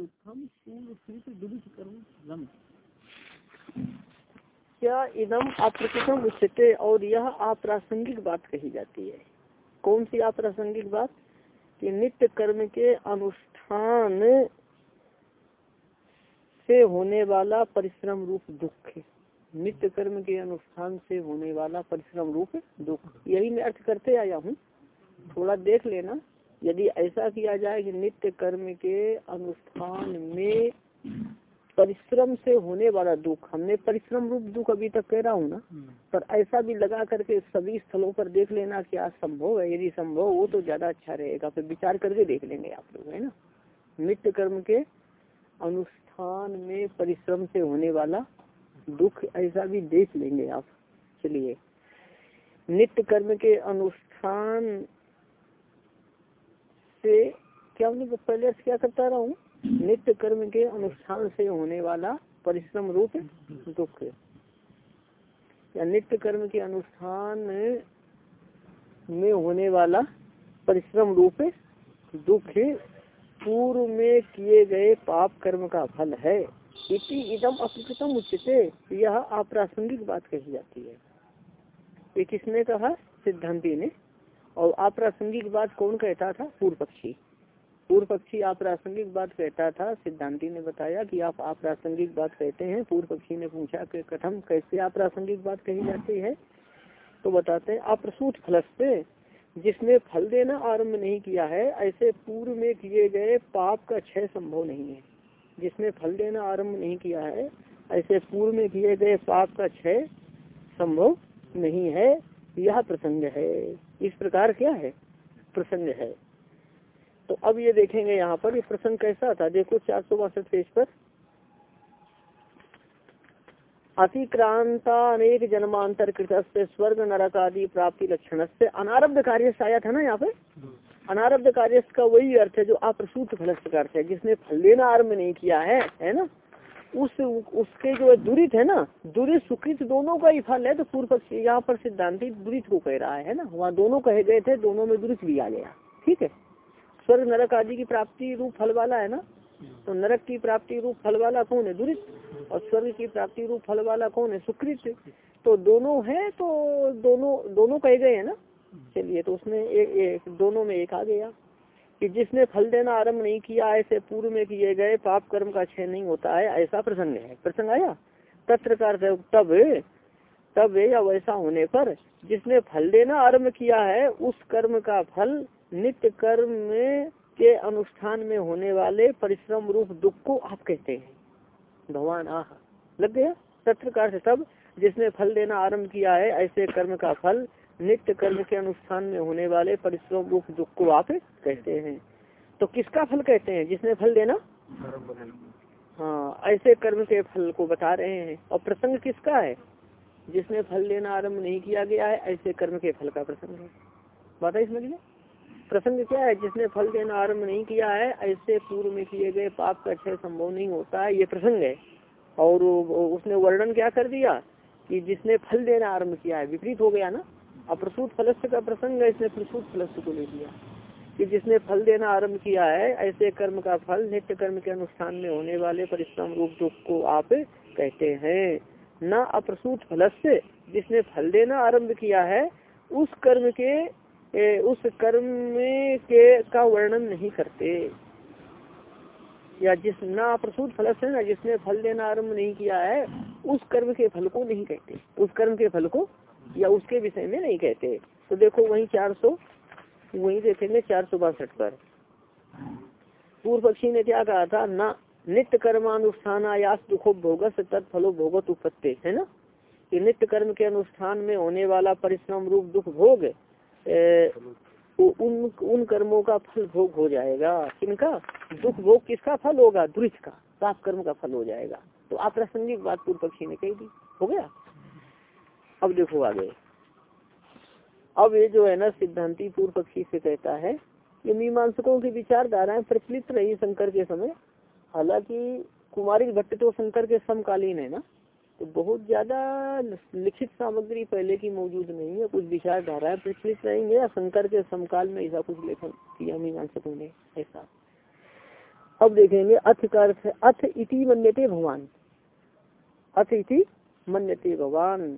कर्म क्या इदम अप्रकृतम उच्चते और यह अप्रासंगिक बात कही जाती है। कौन सी अप्रासंगिक बात? कि नित्य कर्म के अनुष्ठान से होने वाला परिश्रम रूप दुख नित्य कर्म के अनुष्ठान से होने वाला परिश्रम रूप दुख। यही मैं अर्थ करते आया हूँ। थोड़ा देख लेना। यदि ऐसा किया जाए कि नित्य कर्म के अनुष्ठान में परिश्रम से होने वाला दुख हमने परिश्रम रूप दुख अभी तक कह रहा हूँ ना पर ऐसा भी लगा करके सभी स्थलों पर देख लेना क्या संभव है यदि संभव हो तो ज़्यादा अच्छा रहेगा फिर विचार करके देख लेंगे आप लोग है ना? नित्य कर्म के अनुष्ठान में परिश्रम से होने वाला दुख ऐसा भी देख लेंगे आप चलिए। नित्य कर्म के अनुष्ठान से क्या पहले क्या करता रहा हूँ? नित्य कर्म के अनुष्ठान से होने वाला परिश्रम रूप दुख या नित्य कर्म के अनुष्ठान में होने वाला परिश्रम रूप दुख पूर्व में किए गए पाप कर्म का फल है। इति इदम अप्रकृतम उच्चते यह अप्रासंगिक बात कही जाती है। ये किसने कहा? सिद्धांति ने। और अप्रासंगिक बात कौन कहता था? पूर्व पक्षी। पूर्व पक्षी अप्रासंगिक बात कहता था, सिद्धांति ने बताया कि आप अप्रासंगिक बात कहते हैं। पूर्व पक्षी ने पूछा कि कथम कैसे अप्रासंगिक बात कही जाती है? तो बताते हैं, अप्रसूत फल से जिसने फल देना आरंभ नहीं किया है, ऐसे पूर्व में किए गए पाप का क्षय संभव नहीं है। जिसने फल देना आरंभ नहीं किया है, ऐसे पूर्व में किए गए पाप का क्षय संभव नहीं है। यह प्रसंग है। इस प्रकार क्या है? प्रसंग है। तो अब ये देखेंगे यहाँ पर, ये प्रसंग कैसा था? देखो, चार सौ बासठ पेज पर। अतिक्रांता अनेक जन्मांतर कृत स्वर्ग नरक आदि प्राप्ति लक्षण से अनारब्ध कार्य आया था ना यहाँ पे? अनारब्ध कार्य का वही अर्थ है जो अप्रसूत फल का अर्थ है, जिसने फल लेना आरंभ नहीं किया है है ना? उस उसके जो है दुरित है ना दुरित सुकृत दोनों का ही फल है तो पूर्व पक्ष यहाँ पर सिद्धांति दुरित को कह रहा है ना? वहाँ दोनों कहे गए थे दोनों में दुरित भी आ गया। ठीक है? स्वर्ग नरक आदि की प्राप्ति रूप फल वाला है ना? तो नरक की प्राप्ति रूप फल वाला कौन है? दुरित। और स्वर्ग की प्राप्ति रूप फल वाला कौन है? सुकृत। तो दोनों है तो दोनों दोनों कहे गए है ना? चलिए तो उसमें एक, एक दोनों में एक आ गया। कि जिसने फल देना आरंभ नहीं किया, ऐसे पूर्व में किए गए पाप कर्म का क्षय नहीं होता है, ऐसा प्रसंग है। प्रसंग आया? तत्र तब तब या वैसा होने पर जिसने फल देना आरंभ किया है, उस कर्म का फल नित्य कर्म में के अनुष्ठान में होने वाले परिश्रम रूप दुख को आप कहते हैं। भगवान, आह, लग गया? सत्रकार से तब जिसने फल देना आरंभ किया है, ऐसे कर्म का फल नित्य कर्म के अनुष्ठान में होने वाले परिश्रम रूप दुख को आप कहते हैं। तो किसका फल कहते हैं? जिसने फल देना? हाँ ऐसे कर्म के फल को बता रहे हैं। और प्रसंग किसका है? जिसने फल देना आरंभ नहीं किया गया है, ऐसे कर्म के फल का प्रसंग है। बात है इसमें प्रसंग क्या है? जिसने फल देना आरंभ नहीं किया है, ऐसे पूर्व में किए गए पाप का क्षय संभव नहीं होता है, ये प्रसंग है। और उसने वर्णन क्या कर दिया? कि जिसने फल देना आरंभ किया है, विपरीत हो गया ना? अप्रसूत फलस्थ का प्रसंग है इसने प्रसूत फलस्थ को ले लिया। कि जिसने फल देना आरंभ किया है ऐसे कर्म का फल नित्य कर्म के अनुष्ठान में होने वाले परिश्रम रूप दुख को आप कहते हैं। न अप्रसूत फलस्य जिसने फल देना आरंभ किया है उस कर्म के ए, उस कर्म के का वर्णन नहीं करते। या जिस ना प्रसूत फल से ना जिसने फल देना आरंभ नहीं किया है उस कर्म के फल को नहीं कहते। उस कर्म के फल को या उसके विषय में नहीं कहते। तो देखो वही चार सौ, वही देखेंगे चार सौ बासठ पर। पूर्व पक्षी ने क्या कहा था? ना, नित्य कर्मानुष्ठान आयास दुखो भोगस तत्फलो भोगत उपत्ते है ना? कि नित्य कर्म के अनुष्ठान में होने वाला परिश्रम रूप दुख भोग तो उन उन कर्मों का फल भोग हो जाएगा। किनका? दुख भोग किसका फल होगा? दुरित का। पाप कर्म का फल हो जाएगा। तो अप्रासंगिक बात पूर्व पक्षी ने कही दी हो गया? अब देखो आगे। अब ये जो है ना, सिद्धांति पूर्व पक्षी से कहता है ये मीमांसकों की विचारधाराएँ प्रचलित रही शंकर के समय। हालाँकि कुमारी भट्ट तो शंकर के समकालीन है ना तो बहुत ज़्यादा लिखित सामग्री पहले की मौजूद नहीं है। कुछ विचारधाराएँ प्रचलित रहेंगे या शंकर के समकाल में ऐसा कुछ लेखन किया मीमांसकों ने, ऐसा। अब देखेंगे, अथ का अथ इति मन्यते भगवान अथ इति मन्यते भगवान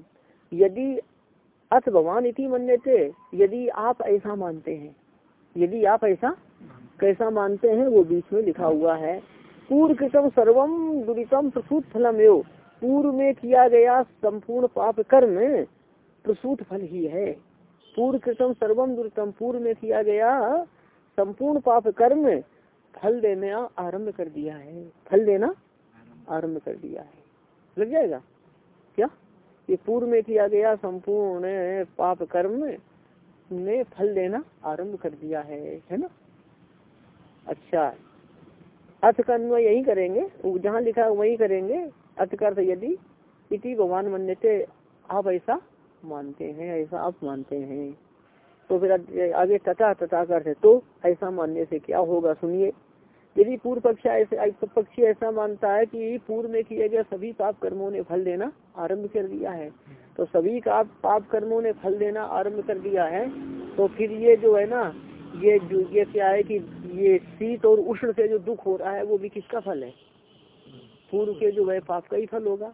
यदि अथ भगवान इति मन्यते, यदि आप ऐसा मानते हैं। यदि आप ऐसा कैसा मानते हैं, वो बीच में लिखा हुआ है। पूर्व कृतम सर्वम दुरितम प्रसूत फलम एव पूर्व में किया गया संपूर्ण पाप कर्म प्रसूत फल ही है। पूर्व कृतम सर्वम दुरितम, पूर्व में किया गया संपूर्ण पाप कर्म फल देना आरंभ कर दिया है। फल देना आरंभ कर दिया है। लग जाएगा? क्या? ये पूर्व में किया गया संपूर्ण पाप कर्म ने फल देना आरंभ कर दिया है है ना? अच्छा। अर्थ का अन्वय यही करेंगे, जहाँ लिखा वही करेंगे। अर्थ का यदि इति भगवान मन्यते, आप ऐसा मानते हैं, ऐसा आप मानते हैं। तो फिर आगे तथा तथा कर अर्थ तो ऐसा मानने से क्या होगा, सुनिए। यदि पूर्व पक्ष ऐसे पक्षी ऐसा मानता है कि पूर्व में किए गए सभी पाप कर्मों ने फल देना आरंभ कर दिया है। तो सभी का पाप कर्मों ने फल देना आरंभ कर दिया है। तो फिर ये जो है ना, ये जो, ये क्या है कि ये शीत और उष्ण से जो दुख हो रहा है, वो भी किसका फल है? पूर्व के जो है पाप का ही फल होगा।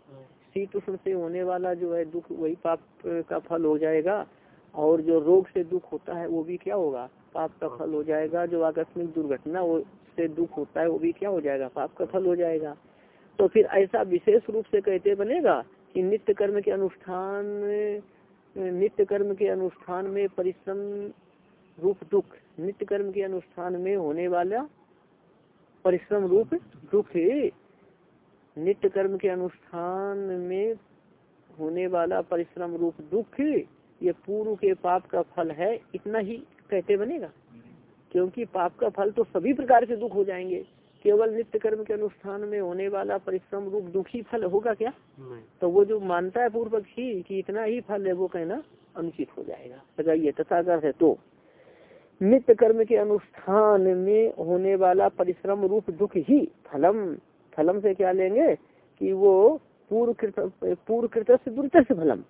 शीत उष्ण से होने वाला जो है दुख, वही पाप का फल हो जाएगा। और जो रोग से दुख होता है, वो भी क्या होगा? पाप का फल हो जाएगा। जो आकस्मिक दुर्घटना से दुख होता है, वो भी क्या हो जाएगा? पाप का फल हो जाएगा। तो फिर ऐसा विशेष रूप से कहते बनेगा कि नित्य कर्म के अनुष्ठान नित्य कर्म के अनुष्ठान में परिश्रम रूप दुख, नित्य कर्म के अनुष्ठान में होने वाला परिश्रम रूप दुख नित्य कर्म के अनुष्ठान में होने वाला परिश्रम रूप दुख ये पूर्व के पाप का फल है, इतना ही कहते बनेगा। क्योंकि पाप का फल तो सभी प्रकार के दुख हो जाएँगे। केवल नित्य कर्म के अनुष्ठान में होने वाला परिश्रम रूप दुखी फल होगा क्या? तो वो जो मानता है पूर्व पक्षी कि इतना ही फल है वो कहना अनुचित हो जाएगा। बताइए तथा है तो। नित्य कर्म के अनुष्ठान में होने वाला परिश्रम रूप दुख ही फलम। फलम से क्या लेंगे? कि वो पूर्व कृत पूर्व कृतस्य दुर्तस्य फलम।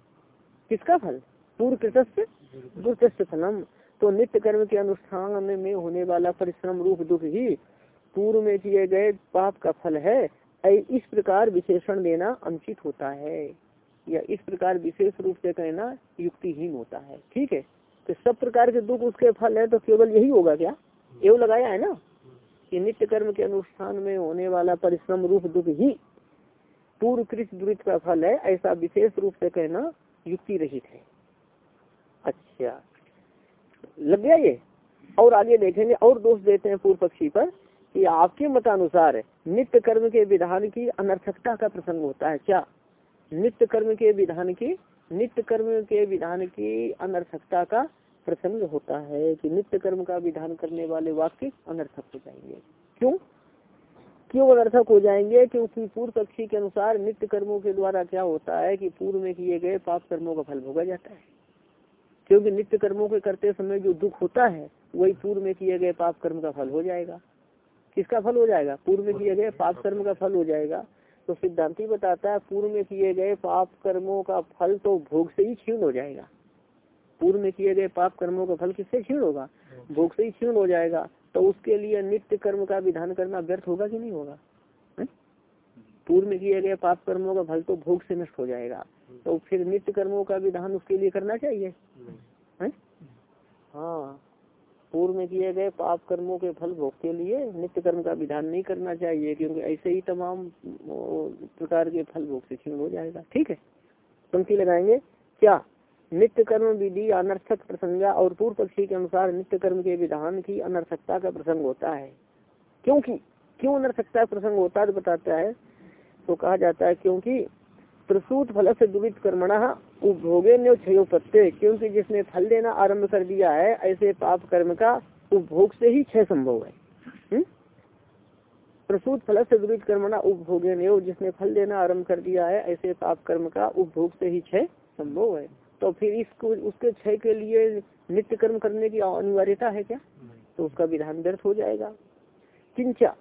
किसका फल? पूर्व कृतस्य दुर्तस्य फलम। तो नित्य कर्म के अनुष्ठान में होने वाला परिश्रम रूप दुख ही पूर्व में किए गए पाप का फल है। इस प्रकार विशेषण देना अनुचित होता है। या इस प्रकार विशेष रूप से कहना युक्तिहीन होता है। ठीक है? तो सब प्रकार के दुख उसके फल है तो केवल यही होगा क्या? एवं लगाया है ना? कि नित्य कर्म के अनुष्ठान में होने वाला परिश्रम रूप दुख ही पूर्व कृत दुरित का फल है, ऐसा विशेष रूप से कहना युक्ति रहित है। अच्छा। लग गया ये? और आगे देखेंगे, और दोष देते हैं पूर्व पक्षी पर कि आपके मतानुसार नित्य कर्म के विधान की अनर्थकता का प्रसंग होता है क्या? नित्य कर्म के विधान की, नित्य कर्म के विधान की अनर्थकता का प्रसंग होता है कि नित्य कर्म का विधान करने वाले वाक्य अनर्थक हो जाएँगे। क्यों? क्यों अनर्थक हो जाएँगे? क्योंकि पूर्व पक्षी के अनुसार नित्य कर्मों के द्वारा क्या होता है कि पूर्व में किए गए पाप कर्मों का फल भोगा जाता है। क्योंकि नित्य कर्मों के करते समय जो दुख होता है, वही पूर्व में किए गए पाप कर्म का फल हो जाएगा। किसका फल हो जाएगा? पूर्व में किए गए पाप कर्म का फल हो जाएगा। तो सिद्धांति बताता है, पूर्व में किए गए पाप कर्मों का फल तो भोग से ही क्षीण हो जाएगा। पूर्व में किए गए पाप कर्मों का फल किससे क्षीण होगा? भोग से ही क्षीण हो जाएगा। तो उसके लिए नित्य कर्म का विधान करना व्यर्थ होगा कि नहीं होगा? पूर्व में किए गए पाप कर्मों का फल तो भोग से नष्ट हो जाएगा। तो फिर नित्य कर्मों का विधान उसके लिए करना चाहिए। है? हाँ। पूर्व में किए गए पाप कर्मों के फल भोग के लिए नित्य कर्म का विधान नहीं करना चाहिए क्योंकि ऐसे ही तमाम प्रकार के फल भोग से क्षीण हो जाएगा। ठीक है? पंक्ति लगाएँगे। क्या? नित्य कर्म विधि अनर्थक प्रसंगा और पूर्व पक्षी के अनुसार नित्य कर्म के विधान की अनर्थकता का प्रसंग होता है। क्योंकि क्यों अनर्थकता प्रसंग होता है तो बताता है। तो कहा जाता है क्योंकि प्रसूत फल से दुवित कर्मणा उपभोगे न क्षयो प्रत्यय क्योंकि जिसने फल देना आरंभ कर दिया है ऐसे पाप कर्म का उपभोग से ही क्षय संभव है। हम्म? प्रसूत फल से दुवित कर्मणा उपभोगे न जिसने फल देना आरंभ कर दिया है ऐसे पाप कर्म का उपभोग से ही क्षय संभव है। तो फिर इसको उसके क्षय के लिए नित्य कर्म करने की अनिवार्यता है क्या? तो उसका विधान व्यर्थ हो जाएगा। किंचा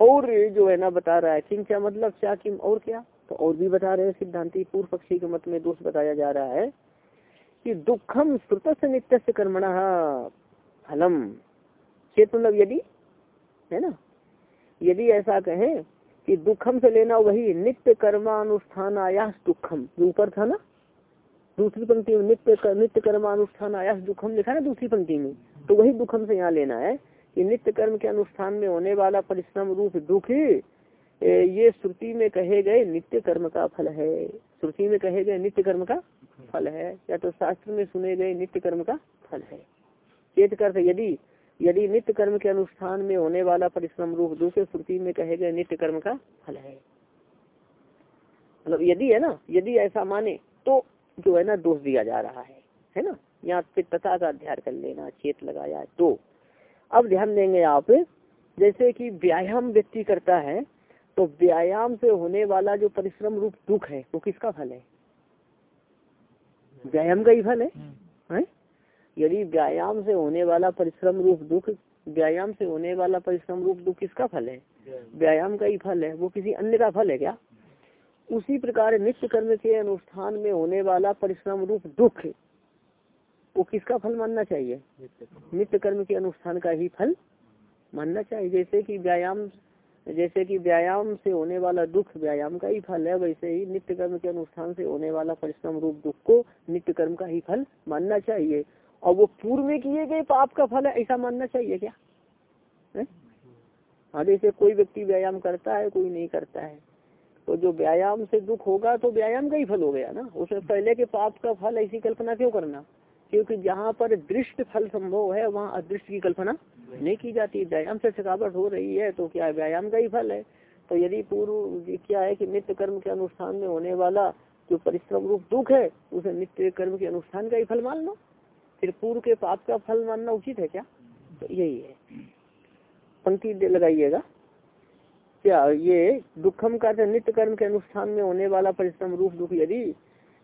और जो है ना बता रहा है किंचा मतलब क्या किम और क्या? और भी बता रहे हैं सिद्धांति पूर्व पक्षी के मत में दोष बताया जा रहा है कि दुखम श्रुत नित्य से कर्मण फलम। चेत मतलब यदि है ना? यदि ऐसा कहें कि दुखम से लेना वही नित्य कर्मानुष्ठान आयास दुखम जो ऊपर था ना? दूसरी पंक्ति में नित्य कर, नित्य कर्मानुष्ठान आयास दुखम लिखा ना दूसरी पंक्ति में। तो वही दुखम से यहाँ लेना है कि नित्य कर्म के अनुष्ठान में होने वाला परिश्रम रूप दुख ये श्रुति में कहे गए नित्य कर्म का फल है। श्रुति में कहे गए नित्य कर्म का फल है। या तो शास्त्र में सुने गए नित्य कर्म का फल है। चेत कर यदि यदि नित्य कर्म के अनुष्ठान में होने वाला परिश्रम रूप दूसरे श्रुति में कहे गए नित्य कर्म का फल है। मतलब यदि है ना, यदि ऐसा माने तो जो है ना दोष दिया जा रहा है। है ना? यहाँ पे तथा का अध्ययन कर लेना, चेत लगाया तो अब ध्यान देंगे आप, जैसे कि व्यायाम व्यक्ति करता है तो व्यायाम से होने वाला जो परिश्रम रूप दुख है वो किसका फल है? व्यायाम का ही फल है, है? यदि व्यायाम से होने वाला परिश्रम रूप दुख व्यायाम से होने वाला परिश्रम रूप दुख किसका फल है? व्यायाम का ही फल है। वो किसी अन्य का फल है क्या? उसी प्रकार नित्य कर्म के अनुष्ठान में होने वाला परिश्रम रूप दुख वो किसका फल मानना चाहिए? नित्य कर्म के अनुष्ठान का ही फल मानना चाहिए। जैसे कि व्यायाम जैसे कि व्यायाम से होने वाला दुख व्यायाम का ही फल है, वैसे ही नित्य कर्म के अनुष्ठान से होने वाला परिश्रम रूप दुख को नित्य कर्म का ही फल मानना चाहिए। और वो पूर्व में किए गए पाप का फल है, ऐसा मानना चाहिए क्या? हाँ जैसे कोई व्यक्ति व्यायाम करता है, कोई नहीं करता है। तो जो व्यायाम से दुख होगा तो व्यायाम का ही फल हो गया ना। उसमें पहले के पाप का फल ऐसी कल्पना क्यों करना? क्योंकि जहाँ पर दृष्ट फल संभव है, वहाँ अदृष्ट की कल्पना नहीं की जाती। व्यायाम से थकावट हो रही है तो क्या व्यायाम का ही फल है? तो यदि पूर्व क्या है कि नित्य कर्म के अनुष्ठान में होने वाला जो परिश्रम रूप दुख है, उसे नित्य कर्म के अनुष्ठान का ही फल मान लो। फिर पूर्व के पाप का फल मानना उचित है क्या? तो यही है। पंक्ति लगाइएगा। क्या ये दुखम का नित्य कर्म के अनुष्ठान में होने वाला परिश्रम रूप दुख यदि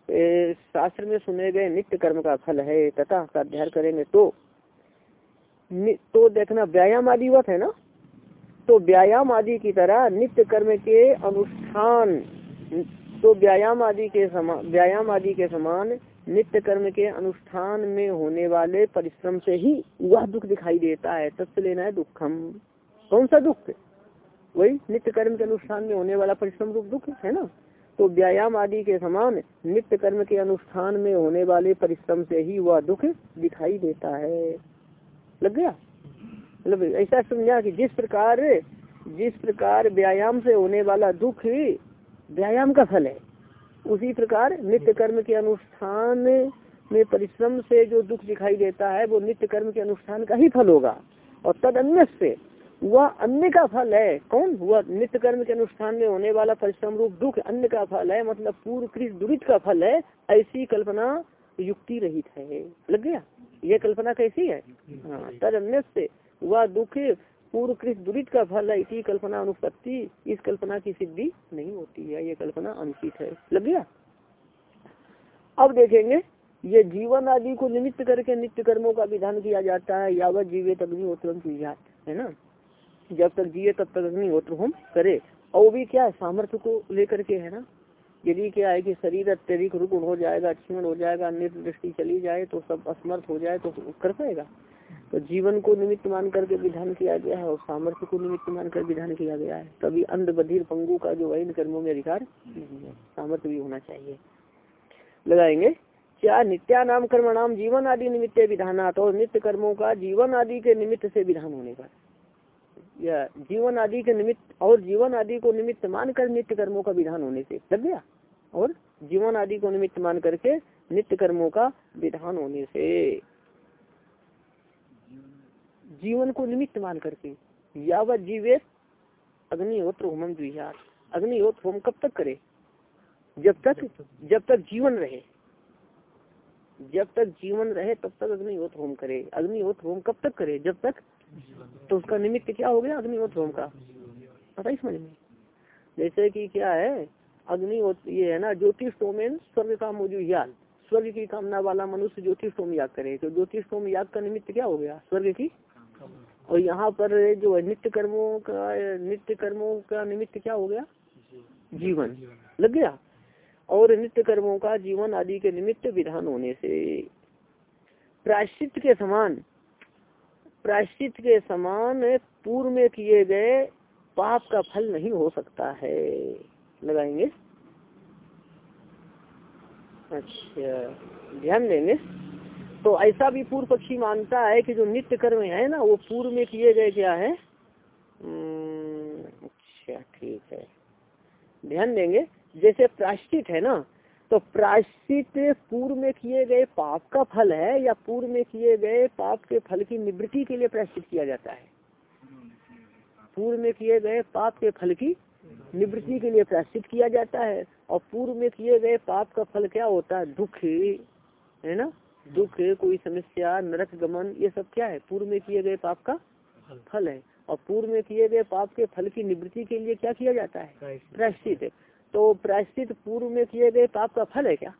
शास्त्र में सुने गए नित्य कर्म का फल है, तथा का अध्ययन करेंगे तो तो देखना, व्यायाम आदि वत है ना? तो व्यायाम आदि की तरह नित्य कर्म के अनुष्ठान तो व्यायाम आदि के समान व्यायाम आदि के समान नित्य कर्म के अनुष्ठान में होने वाले परिश्रम से ही वह दुख दिखाई देता है। तत्व लेना है दुखम। कौन सा दुख? वही नित्य कर्म के अनुष्ठान में होने वाला परिश्रम रूप दुख है ना? तो व्यायाम आदि के समान नित्य कर्म के अनुष्ठान में होने वाले परिश्रम से ही वह दुख दिखाई देता है। लग गया। मतलब ऐसा समझा कि जिस प्रकार जिस प्रकार व्यायाम से होने वाला दुख व्यायाम का फल है, उसी प्रकार नित्य कर्म के अनुष्ठान में परिश्रम से जो दुख दिखाई देता है, वो नित्य कर्म के अनुष्ठान का ही फल होगा। और तद अन्य से वह अन्य का फल है। कौन? वह नित्य कर्म के अनुष्ठान में होने वाला परिश्रम रूप दुख अन्य का फल है मतलब पूर्व कृत दुरित का फल है, ऐसी कल्पना युक्ति रहित है। लग गया? ये कल्पना कैसी है? तद अन्य से वह दुख पूर्व कृत दुरित का फल है इसी कल्पना अनुपत्ति इस कल्पना की सिद्धि नहीं होती है ये कल्पना अनुचित है। लग गया? अब देखेंगे ये जीवन आदि को निमित्त करके नित्य कर्मों का विधान किया जाता है यावत जीवित अग्निहोत्रम की है ना? जब तक जिए तब तक अग्निहोत्र होम करे और भी क्या है सामर्थ्य को लेकर के है ना? यदि क्या है कि शरीर अत्यधिक रुग्ण हो जाएगा, क्षीण हो जाएगा नेत्र दृष्टि चली जाए तो सब असमर्थ हो जाए तो कर पाएगा। तो जीवन को निमित्त मान करके विधान किया गया है और सामर्थ्य को निमित्त मान कर विधान किया गया है। तभी अंध बधिर पंगु का जो है इन कर्मों में अधिकार नहीं है। सामर्थ्य भी होना चाहिए। लगाएँगे। क्या नित्या नाम कर्म नाम जीवन आदि निमित्त विधानात और नित्य कर्मों का जीवन आदि के निमित्त से विधान होने पर? या जीवन आदि के निमित्त, और जीवन आदि को निमित्त मानकर नित्य कर्मों का विधान होने से लग गया। और जीवन आदि को निमित्त मान करके नित्य कर्मों का विधान होने से। जीवन को निमित्त मान करके यावत जीवेश अग्निहोत्र होम द्विहार अग्निहोत्र होम कब तक करे? जब तक जब तक जीवन रहे। जब तक जीवन रहे, तब तक अग्निहोत्र होम करे। अग्निहोत्र होम कब तक करे? जब तक तो उसका निमित्त क्या हो गया? अग्निहोत्र होम का। पता ही समझ में जैसे कि क्या है? अग्निहोत्र ये है ना ज्योतिष सोमेन स्वर्ग का याद स्वर्ग की कामना वाला मनुष्य ज्योतिष सोम याग करे। तो ज्योतिष सोम याग का निमित्त क्या हो गया? स्वर्ग की? और यहाँ पर जो है, नित्य कर्मों का, नित्य कर्मों का निमित्त क्या हो गया? जीवन। लग गया? और नित्य कर्मों का जीवन आदि के निमित्त विधान होने से प्रायश्चित के समान प्रायश्चित के समान पूर्व में किए गए पाप का फल नहीं हो सकता है। लगाएँगे। अच्छा ध्यान देंगे। तो ऐसा भी पूर्व पक्षी मानता है कि जो नित्य कर्म है ना वो पूर्व में किए गए क्या है? हम्म, अच्छा ठीक है। ध्यान देंगे। जैसे प्राश्चित है ना तो प्रायश्चित पूर्व में किए गए पाप का फल है या पूर्व में किए गए पाप के फल की निवृत्ति के लिए प्रायश्चित किया जाता है? पूर्व में किए गए पाप के फल की निवृत्ति के लिए प्रायश्चित किया जाता है और पूर्व में किए गए पाप का फल क्या होता है? दुख है ना? दुख कोई समस्या नरक गमन ये सब क्या है? पूर्व में किए गए पाप का फल है। और पूर्व में किए गए पाप के फल की निवृत्ति के लिए क्या किया जाता है? प्रायश्चित। तो प्रायश्चित पूर्व में किए गए पाप का फल है क्या?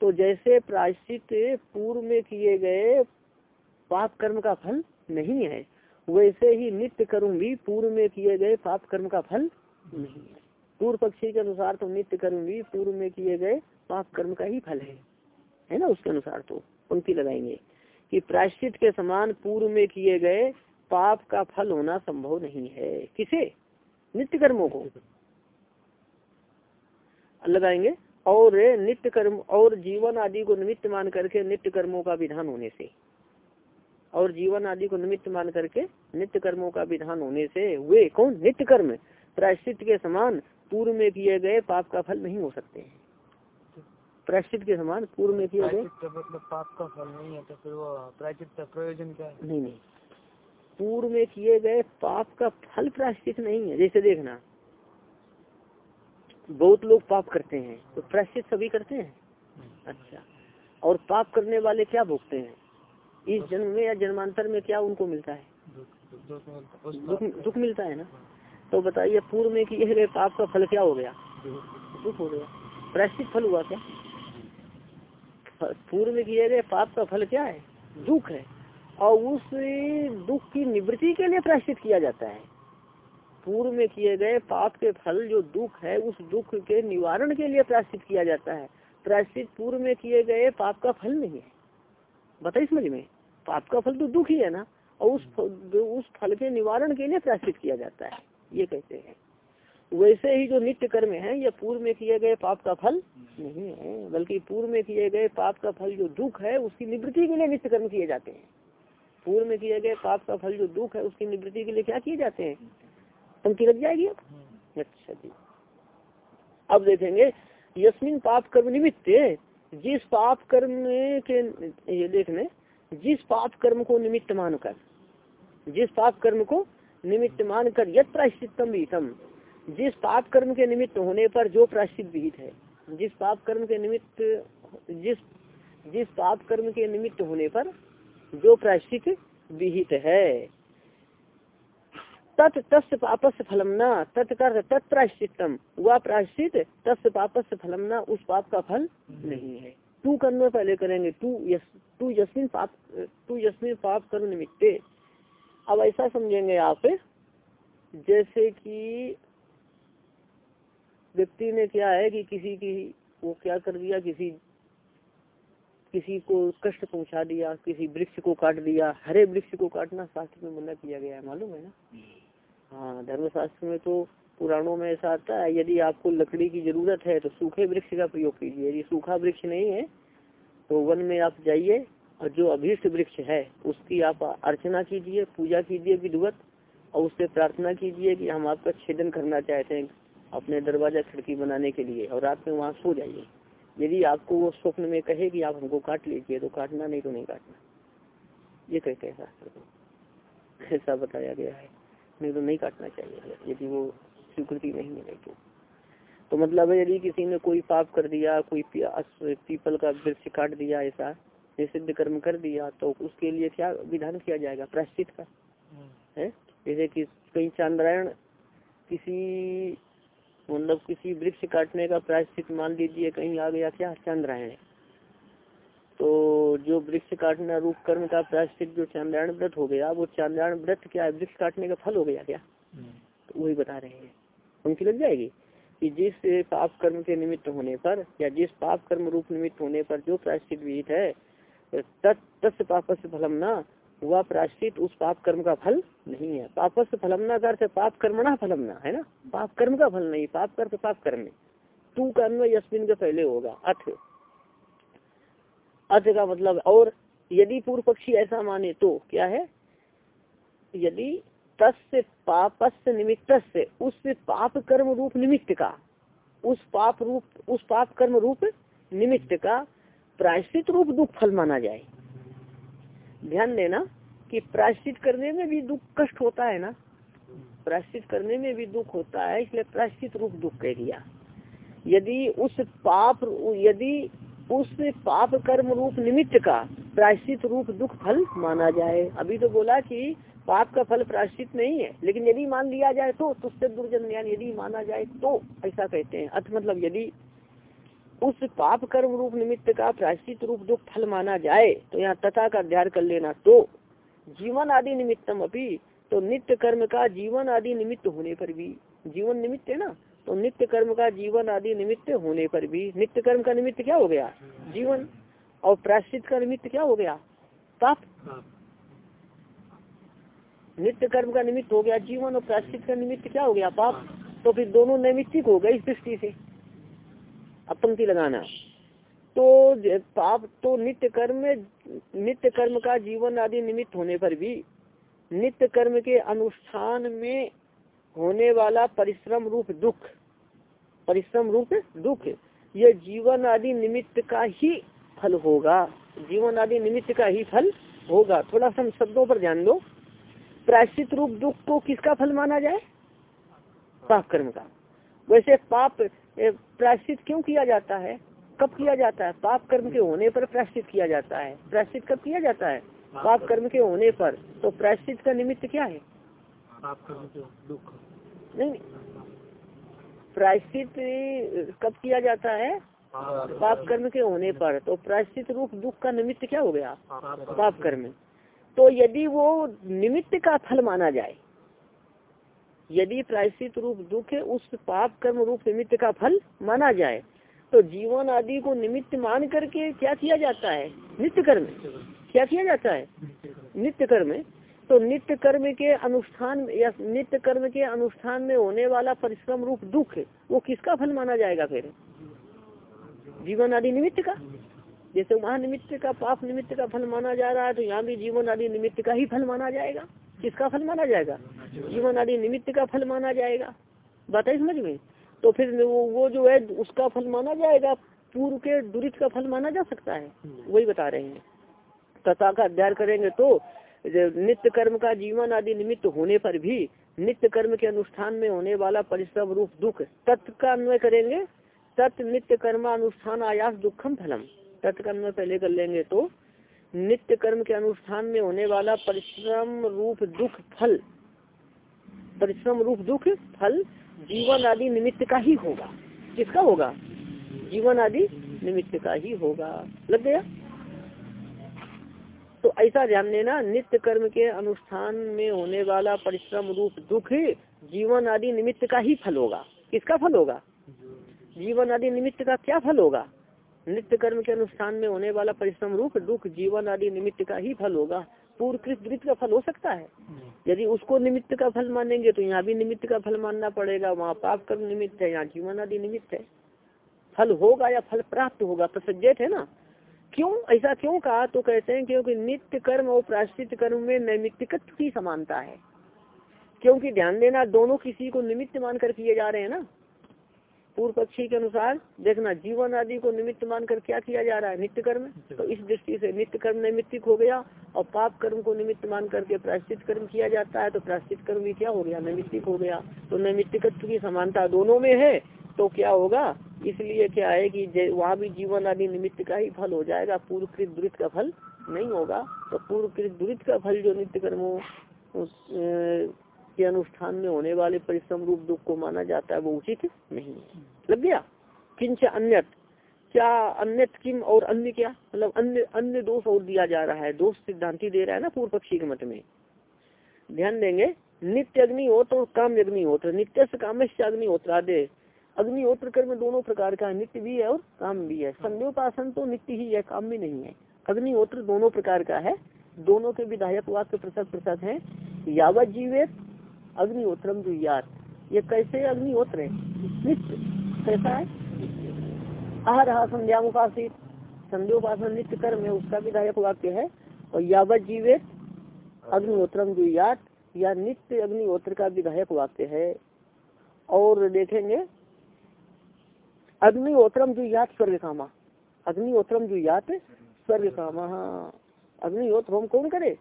तो जैसे प्रायश्चित पूर्व में किए गए पाप कर्म का फल नहीं है, वैसे ही नित्य कर्म भी पूर्व में किए गए पाप कर्म का फल नहीं है। पूर्व पक्षी के अनुसार तो नित्य कर्म भी पूर्व में किए गए पाप कर्म का ही फल है। है ना उसके अनुसार तो पंक्ति लगाएँगे कि प्रायश्चित के समान पूर्व में किए गए पाप का फल होना संभव नहीं है। किसे? नित्य कर्मों को। लगाएँगे और नित्य कर्म और जीवन आदि को निमित्त मान करके नित्य कर्मों का विधान होने से और जीवन आदि को निमित्त मान करके नित्य कर्मों का विधान होने से वे कौन? नित्य कर्म। प्रायश्चित के समान पूर्व में किए गए पाप का फल नहीं हो सकते। हैं प्रायश्चित के समान पूर्व में किए गए मतलब पाप का फल नहीं है तो फिर वो प्रायश्चित का प्रयोजन क्या है? नहीं नहीं। पूर्व में किए गए पाप का फल प्रायश्चित नहीं है। जैसे देखना बहुत लोग पाप करते हैं तो प्रायश्चित सभी करते हैं? अच्छा। और पाप करने वाले क्या भोगते हैं? इस जन्म में या जन्मांतर में क्या उनको मिलता है? दुख दुख मिलता है ना? तो बताइए पूर्व में किए गए पाप का फल क्या हो गया? दुख। हो गया। प्रायश्चित फल हुआ क्या? पूर्व में किए गए पाप का फल क्या है? दुख है। और उस दुख की निवृत्ति के लिए प्रायश्चित किया जाता है। पूर्व में किए गए पाप के फल जो दुख है, उस दुख के निवारण के लिए प्रायश्चित किया जाता है। प्रायश्चित पूर्व में किए गए पाप का फल नहीं है। बताइए समझ में, पाप का फल तो दुख ही है ना? और उस उस फल के निवारण के लिए प्रायश्चित किया जाता है, ये कहते हैं। वैसे ही जो नित्य कर्म है यह पूर्व में किए गए पाप का फल नहीं है, बल्कि पूर्व में किए गए पाप का फल जो दुख है, उसकी निवृत्ति के लिए नित्य कर्म किए जाते हैं। पूर्व में किए गए पाप का फल जो दुख है, उसकी निवृत्ति के लिए क्या किए जाते हैं? पंक्ति लग जाएगी अब। अच्छा जी। अब देखेंगे, यस्मिन पाप कर्म निमित्त जिस पाप कर्म के, ये देखने, जिस पाप कर्म को निमित्त मानकर, जिस पाप कर्म को निमित्त मानकर यद प्रायश्चितम विहितम जिस पाप कर्म के निमित्त होने पर जो प्रायश्चित विहित है, जिस पाप कर्म के निमित्त, जिस जिस पाप कर्म के निमित्त होने पर जो प्रायश्चित विहित है तत् तस् पापस फलम न तत्कर तत्प्रायश्चितम वह प्रायश्चित तस् पापस फलम न, उस पाप का फल नहीं है। तू कर्म पहले करेंगे, तू यस तू यस्मिन पाप, तू यस्मिन पाप कर्म निमित्ते। अब ऐसा समझेंगे आप, जैसे कि व्यक्ति ने क्या है कि किसी की, वो क्या कर दिया, किसी किसी को कष्ट पहुँचा दिया, किसी वृक्ष को काट दिया, हरे वृक्ष को काटना शास्त्र में मना किया गया है, मालूम है ना? हाँ धर्मशास्त्र में तो पुराणों में ऐसा आता है, यदि आपको लकड़ी की ज़रूरत है तो सूखे वृक्ष का प्रयोग कीजिए। यदि सूखा वृक्ष नहीं है तो वन में आप जाइए, और जो अभीष्ट वृक्ष है, उसकी आप अर्चना कीजिए, पूजा कीजिए विधिवत, और उससे प्रार्थना कीजिए कि हम आपका छेदन करना चाहते हैं अपने दरवाज़ा खिड़की बनाने के लिए, और रात में वहाँ सो जाइए। यदि आपको वो स्वप्न में कहे कि आप हमको काट लीजिए तो काटना नहीं तो नहीं काटना। ये कहते हैं शास्त्र को। ऐसा बताया गया है। नहीं तो नहीं काटना चाहिए यदि वो स्वीकृति नहीं मिले तो तो मतलब है यदि किसी ने कोई पाप कर दिया कोई पीपल का वृक्ष काट दिया ऐसा निषिद्ध कर्म कर दिया तो उसके लिए क्या विधान किया जाएगा? प्राश्चित का? है? जैसे कि कहीं चंद्रायण किसी मतलब किसी वृक्ष काटने का प्रायश्चित मान लीजिए कहीं आ गया क्या? चंद्रायण। तो जो वृक्ष काटना रूप कर्म का प्रायश्चित जो चांद्रायण व्रत हो गया वो चांद्रायण व्रत क्या वृक्ष काटने का फल हो गया क्या? तो वही बता रहे हैं। उनकी लग जाएगी कि जिस पाप कर्म के निमित्त होने पर या जिस पाप कर्म रूप निमित्त होने पर जो प्रायश्चित विहित है तत्व पाप से फलम ना वह प्राश्चित उस पाप कर्म का फल नहीं है। पापस फलमना का अर्थ है पाप कर्मणा फलमना है ना? पाप कर्म का फल नहीं पाप कर्म पाप कर्म तू का यशमिन के पहले होगा अथ। अथ का मतलब और यदि पूर्व पक्षी ऐसा माने तो क्या है? यदि तस्य पापस्य निमित्त से उस पाप कर्म रूप निमित्त का, उस पाप रूप, उस पाप कर्म रूप निमित्त का प्रायश्चित रूप दुख फल माना जाए। ध्यान देना कि प्रायश्चित करने में भी दुख कष्ट होता है ना? प्रायश्चित करने में भी दुख होता है, इसलिए प्रायश्चित रूप दुख कह दिया। यदि उस पाप, यदि उस पाप कर्म रूप निमित्त का प्रायश्चित रूप दुख फल माना जाए। अभी तो बोला कि पाप का फल प्रायश्चित नहीं है, लेकिन यदि मान लिया जाए तो तुझसे दुर्जन ज्ञान यदि माना जाए तो ऐसा कहते हैं। अर्थ मतलब यदि उस पाप कर्म रूप निमित्त का प्रायश्चित रूप दुख फल माना जाए तो यहाँ तथा का अध्ययन कर लेना तो। जीवन आदि निमित्तम अपनी तो नित्य कर्म का जीवन आदि निमित्त होने पर भी, जीवन निमित्त है ना तो नित्य कर्म का जीवन आदि निमित्त होने पर भी नित्य कर्म का निमित्त क्या हो गया? जीवन। और प्रायश्चित का निमित्त क्या हो गया? पाप। नित्य कर्म का निमित्त हो गया, जीवन और प्रायश्चित का निमित्त क्या हो गया? पाप। तो फिर दोनों नैमित्तिक हो गए इस दृष्टि से। अब पंक्ति लगाना। तो पाप तो नित्य कर्म नित्य कर्म का जीवन आदि निमित्त होने पर भी नित्य कर्म के अनुष्ठान में होने वाला परिश्रम रूप दुख। परिश्रम रूप दुख। यह जीवन आदि निमित्त का ही फल होगा। जीवन आदि निमित्त का ही फल होगा। थोड़ा सा शब्दों पर ध्यान दो। प्रायश्चित रूप दुख को किसका फल माना जाए? पाप कर्म का। वैसे पाप प्रायश्चित क्यों किया जाता है? कब किया जाता है? पाप कर्म के होने पर प्रायश्चित किया जाता है। प्रायश्चित कब किया जाता है? पाप कर्म के होने पर। तो प्रायश्चित का निमित्त क्या है? पाप कर्म दुख। नहीं, प्रायश्चित कब किया जाता है? पाप कर्म के होने पर। तो प्रायश्चित रूप दुख का निमित्त क्या हो गया? पाप कर्म। तो यदि वो निमित्त का फल माना जाए, यदि प्रायश्चित रूप दुख उस पाप कर्म रूप निमित्त का फल माना जाए तो जीवन आदि को निमित्त मान करके क्या किया जाता है? नित्य कर्म। क्या किया जाता है? नित्य कर्म। तो नित्य कर्म के अनुष्ठान या नित्य कर्म के अनुष्ठान में होने वाला परिश्रम रूप दुख वो किसका फल माना जाएगा फिर? जीवन आदि निमित्त का? जैसे वहाँ निमित्त का, पाप निमित्त का फल माना जा रहा है तो यहाँ भी जीवन आदि निमित्त का ही फल माना जाएगा। किसका फल माना जाएगा? जीवन आदि निमित्त का फल माना जाएगा। बात है समझ में? तो फिर वो वो जो है, उसका फल माना जाएगा, पूर्व के दुरित का फल माना जा सकता है। वही बता रहे हैं। तथा का अध्ययन करेंगे तो नित्य कर्म का जीवन आदि निमित्त होने पर भी नित्य कर्म के अनुष्ठान में होने वाला परिश्रम रूप दुख तत्व का अन्वय करेंगे तत् नित्य कर्म अनुष्ठान आयास दुखम फलम। का अन्वय पहले कर लेंगे तो नित्य कर्म के अनुष्ठान में होने वाला परिश्रम रूप दुख फल। परिश्रम रूप दुख फल जीवन आदि निमित्त का ही होगा। किसका होगा? जीवन आदि निमित्त का ही होगा। लग गया? तो ऐसा ध्यान देना नित्य कर्म के अनुष्ठान में होने वाला परिश्रम रूप दुख जीवन आदि निमित्त का ही फल होगा। किसका फल होगा? जीवन आदि निमित्त का क्या फल होगा? नित्य कर्म के अनुष्ठान में होने वाला परिश्रम रूप दुख जीवन आदि निमित्त का ही फल होगा। पूर्व कृत वृत्त का फल हो सकता है। यदि उसको निमित्त का फल मानेंगे तो यहाँ भी निमित्त का फल मानना पड़ेगा। वहाँ पाप कर्म निमित्त है, यहाँ जीवन आदि निमित्त है। फल होगा या फल प्राप्त होगा? प्रसज्जित है ना। क्यों, ऐसा क्यों कहा? तो कहते हैं क्योंकि नित्य कर्म और प्राश्चित कर्म में नैमित्तिकत्व की समानता है। क्योंकि ध्यान देना, दोनों किसी को निमित्त मानकर किए जा रहे हैं ना। पूर्व पक्षी के अनुसार देखना, जीवन आदि को निमित्त मानकर क्या किया जा रहा है? नित्य कर्म। तो इस दृष्टि से नित्य कर्म नैमित्तिक हो गया और पाप कर्म को निमित्त मान करके प्राश्चित कर्म किया जाता है तो प्राश्चित कर्म भी क्या हो गया? नैमित्तिक हो गया। तो नैमित्तिकत्व की समानता दोनों में है। तो क्या होगा? इसलिए क्या है कि वहाँ भी जीवन आदि निमित्त का ही फल हो जाएगा। पूर्व कृत दुरित का फल नहीं होगा। तो पूर्व कृत दुरित का फल जो नित्य कर्मों के अनुष्ठान में होने वाले परिश्रम रूप दुख को माना जाता है, वो उचित नहीं है। लग गया? किंच अन्य क्या अन्य किम और अन्य क्या? मतलब अन्य अन्य दोष और दिया जा रहा है। दोष सिद्धांति दे रहा है ना पूर्व पक्षी के मत में। ध्यान देंगे। नित्य अग्निहोत्र और काम अग्नि अग्निहोत्र नित्य से काम से अग्निहोत्र आदे अग्निहोत्र कर्म दोनों प्रकार का नित्य भी है और काम भी है। संध्योपासन तो नित्य ही है, काम भी नहीं है। अग्निहोत्र दोनों प्रकार का है। दोनों के विधायक वाक्य प्रसाद प्रसाद है। यावत जीवित अग्निहोत्रम ये कैसे अग्निहोत्र है? नित्य। कैसा है? आ रहा संध्या उपासित। संध्योपासन नित्य कर्म है, उसका विधायक वाक्य है। और यावत जीवित अग्निहोत्रम या नित्य अग्निहोत्र का विधायक वाक्य है। और देखेंगे अग्निहोत्रम जुयात स्वर्ग कामा अग्निहोत्रम जुयात स्वर्ग कामा अग्निहोत्र होम कौन करे?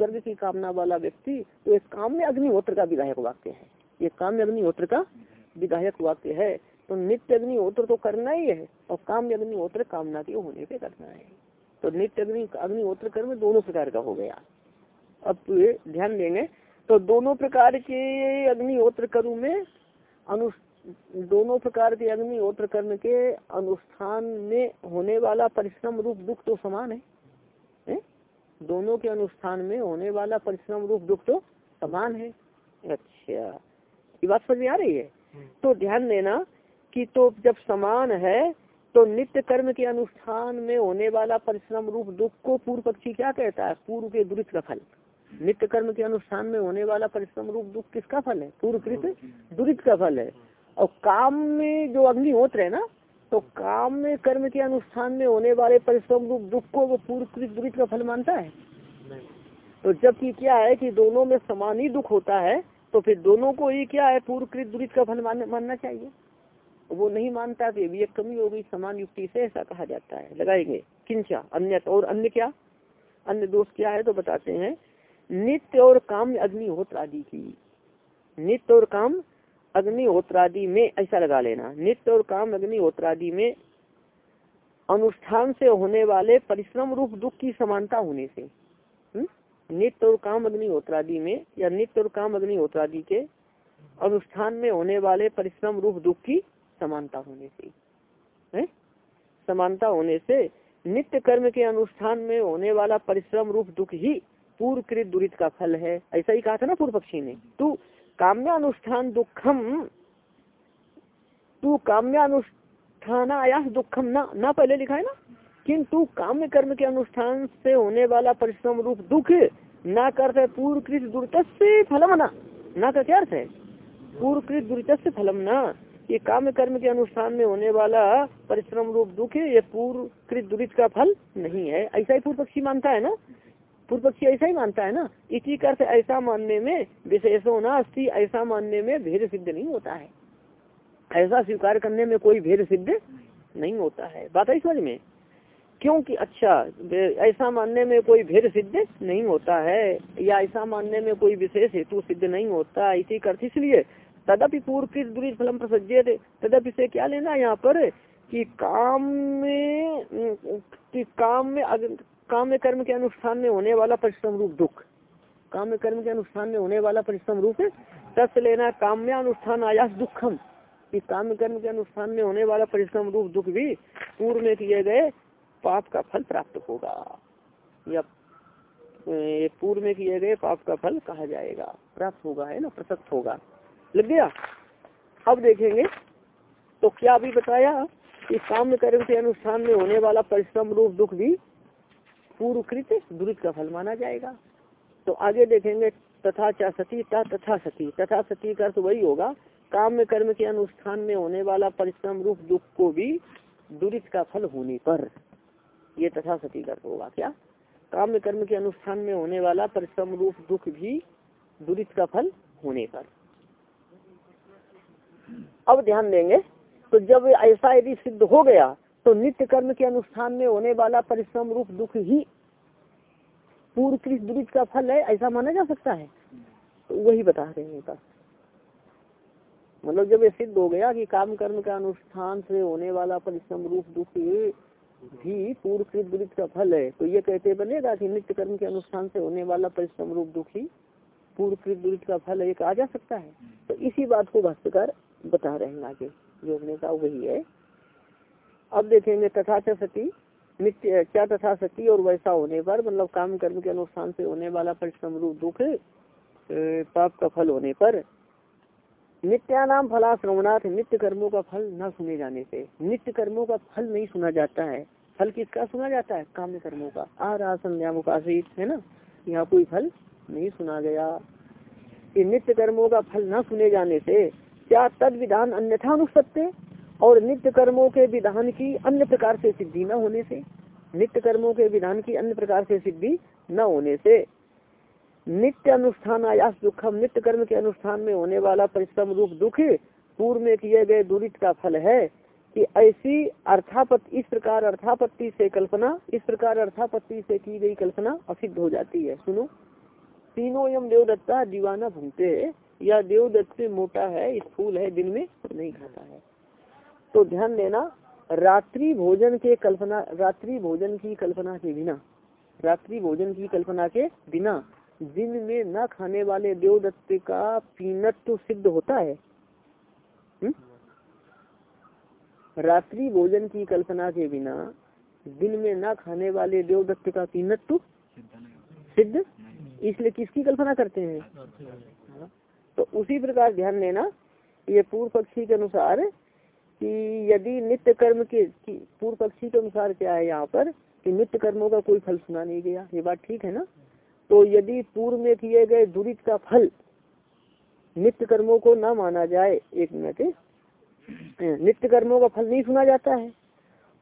स्वर्ग की कामना वाला व्यक्ति तो इस काम में अग्निहोत्र का विधायक वाक्य है। ये काम में अग्निहोत्र का विधायक वाक्य है। तो नित्य अग्निहोत्र तो करना ही है, और काम अग्निहोत्र कामना के होने पे करना है। तो नित्य अग्नि अग्निहोत्र कर्म दोनों प्रकार का हो गया। अब ध्यान देंगे। तो दोनों प्रकार के अग्निहोत्र कर्म में अनु दोनों प्रकार के अग्निहोत्र कर्म के अनुष्ठान में होने वाला परिश्रम रूप दुख तो समान है, है? दोनों के अनुष्ठान में होने वाला परिश्रम रूप दुख तो समान है। अच्छा ये बात समझ में आ रही है? तो ध्यान देना कि तो जब समान है तो नित्य कर्म के अनुष्ठान में होने वाला परिश्रम रूप दुख को पूर्व पक्षी क्या कहता है? पूर्व के दुरित का फल। नित्य कर्म के अनुष्ठान में होने वाला परिश्रम रूप दुख किसका फल है? पूर्वकृत। दुरित का फल है। और काम में जो अग्निहोत्र है ना तो काम में कर्म के अनुष्ठान में होने वाले परिश्रम रूप दुख को वो पूर्वकृत दुरित का फल मानता है? तो जबकि क्या है कि दोनों में समान ही दुख होता है तो फिर दोनों को ही क्या है पूर्वकृत दुरित का फल मानना चाहिए? वो नहीं मानता तो भी एक कमी हो गई समान युक्ति से ऐसा कहा जाता है। लगाएँगे। किंचा अन्य और अन्य क्या? अन्य दोष क्या है तो बताते हैं। नित्य और काम अग्निहोत्र आदि की। नित्य और काम अग्निहोत्र आदि में ऐसा लगा लेना। नित्य और काम अग्निहोत्र आदि में अनुष्ठान से होने वाले परिश्रम रूप दुख की समानता होने से नित्य और काम अग्निहोत्र आदि में या नित्य और काम अग्निहोत्र आदि के अनुष्ठान में होने वाले परिश्रम रूप दुख की समानता होने से समानता होने से नित्य कर्म के अनुष्ठान में होने वाला परिश्रम रूप दुख ही पूर्व कृत दुरित का फल है। ऐसा ही कहा था ना पूर्व पक्षी ने। तू काम्यानुष्ठान दुखम तू काम्यानुष्ठान आयास दुखम ना ना पहले लिखा है ना? किंतु काम्य कर्म के अनुष्ठान से होने वाला परिश्रम रूप दुख न करते पूर्वकृत दुरित से फलम ना। ना का क्या अर्थ है? पूर्वकृत दुरित से फलम ना। ये काम कर्म के अनुष्ठान में होने वाला परिश्रम रूप दुख, ये पूर्व कृत दुरित का फल नहीं है। ऐसा ही पूर्व पक्षी मानता है ना? पूर्व पक्षी ऐसा ही मानता है ना? इसी कर ऐसा मानने में विशेषो न अस्थि ऐसा मानने में भेद सिद्ध नहीं होता है। ऐसा स्वीकार करने में कोई भेद सिद्ध नहीं होता है। बात है समझ में? क्योंकि अच्छा ऐसा मानने में कोई भेद सिद्ध नहीं होता है, या ऐसा मानने में कोई विशेष हेतु सिद्ध नहीं होता, इसी अर्थ इसलिए तदपि पूर्व किस दूरी फलम प्रसज्य तदपि से क्या लेना यहाँ पर? कि काम में, कि काम में काम कर्म के अनुष्ठान में होने वाला परिश्रम रूप दुख। काम कर्म के अनुष्ठान में होने वाला परिश्रम रूप तस् लेना काम्य अनुष्ठान आयास दुखम। कि काम कर्म के अनुष्ठान में होने वाला परिश्रम रूप दुख भी पूर्व में किए गए पाप का फल प्राप्त होगा। या पूर्व में किए गए पाप का फल कहा जाएगा। प्राप्त होगा, है ना? प्रसक्त होगा। लग गया? अब देखेंगे। तो क्या अभी बताया कि काम कर्म के अनुष्ठान में होने वाला परिश्रम रूप दुख भी पूर्वकृत दुरित का फल माना जाएगा। तो आगे देखेंगे, तथा चा सती, ता तथा सती। तथा सती का तो वही होगा, काम में, कर्म के अनुष्ठान में होने वाला परिश्रम रूप दुख को भी दुरित का फल होने पर। ये तथा सती का होगा क्या? काम में, कर्म के अनुष्ठान में होने वाला परिश्रम रूप दुख भी दुरित का फल होने पर। अब ध्यान देंगे तो जब ऐसा यदि सिद्ध हो गया तो नित्य कर्म के अनुष्ठान में होने वाला परिश्रम रूप दुख ही पूर्व कृष दुरित का फल है, ऐसा माना जा सकता है? तो वही बता रहे हैं बस। मतलब जब ये सिद्ध हो गया कि काम कर्म का अनुष्ठान से होने वाला परिश्रम रूप दुख भी पूर्व कृत दुरित का फल है तो ये कहते बनेगा कि नित्य कर्म के अनुष्ठान से होने वाला परिश्रम रूप दुख ही पूर्व कृत दुरित का फल है, ये कहा जा सकता है? तो इसी बात को भाष्यकार बता रहे हैं आगे, जो हमने कहा वही है। अब देखेंगे तथा सती नित्य, क्या तथा सती और वैसा होने पर मतलब काम कर्म के अनुष्ठान से होने वाला परिश्रम रूप दुख पाप का फल होने पर, नित्यानाम फला श्रवणार्थ नित्य कर्मों का फल न सुने जाने से। नित्य कर्मों का फल नहीं सुना जाता है। फल किसका सुना जाता है? काम कर्मों का। आ रहा संध्या मुकाशित है ना? यहाँ कोई फल नहीं सुना गया। कि नित्य कर्मों का फल न सुने जाने से, क्या तद विधान अन्यथा अनुसत्य? और नित्य कर्मों के विधान की अन्य प्रकार से सिद्धि न होने से, नित्य कर्मों के विधान की अन्य प्रकार से सिद्धि न होने से, नित्य अनुष्ठान आयास दुखम, नित्य कर्म के अनुष्ठान में होने वाला परिश्रम रूप दुख पूर्व में किए गए दुरित का फल है कि ऐसी अर्थापत्ति इस प्रकार अर्थापत्ति से कल्पना, इस प्रकार अर्थापत्ति से की गई कल्पना असिद्ध हो जाती है। सुनो। तीनों यम देवदत्ता दीवाना भूमते है। या देवदत्त मोटा है फूल है, दिन में नहीं खाता है। तो ध्यान देना रात्रि भोजन के कल्पना रात्रि भोजन की कल्पना के बिना रात्रि भोजन की कल्पना के बिना दिन में न खाने वाले देवदत्त का पीनत तो सिद्ध होता है हुँ? रात्रि भोजन की कल्पना के बिना दिन में न खाने वाले देवदत्त का पीनत तो सिद्ध इसलिए किसकी कल्पना करते हैं हाँ। तो उसी प्रकार ध्यान देना ये पूर्व पक्षी के अनुसार कि यदि नित्य कर्म के पूर्व पक्षी के अनुसार क्या है यहाँ पर कि नित्य कर्मों का कोई फल सुना नहीं गया ये बात ठीक है ना? तो यदि पूर्व में किए गए दुरित का फल नित्य कर्मों को न माना जाए एक मिनट नित्य कर्मों का फल नहीं सुना जाता है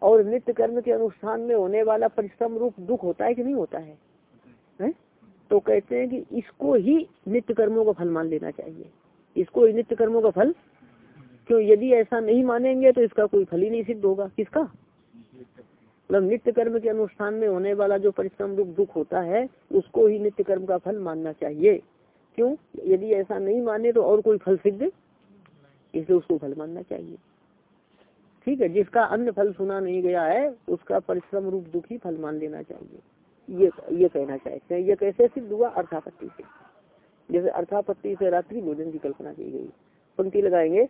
और नित्य कर्म के अनुष्ठान में होने वाला परिश्रम रूप दुख होता है कि नहीं होता है, है? तो कहते हैं कि इसको ही नित्य कर्मों का फल मान लेना चाहिए। इसको ही नित्य कर्मों का फल क्यों? यदि ऐसा नहीं मानेंगे तो इसका कोई फल ही नहीं सिद्ध होगा। किसका? मतलब नित्य कर्म के अनुष्ठान में होने वाला जो परिश्रम रूप दुख होता है, उसको ही नित्य कर्म का फल मानना चाहिए। क्यों? यदि ऐसा नहीं माने तो और कोई फल सिद्ध? इसलिए उसको फल मानना चाहिए। ठीक है, जिसका अन्य फल सुना नहीं गया है, उसका परिश्रम रूप दुख ही फल मान लेना चाहिए। ये ये कहना चाहते हैं। ये कैसे सिद्ध हुआ? अर्थापत्ति से। जैसे अर्थापत्ति से रात्रि भोजन की कल्पना की गई। पंक्ति लगाएँगे।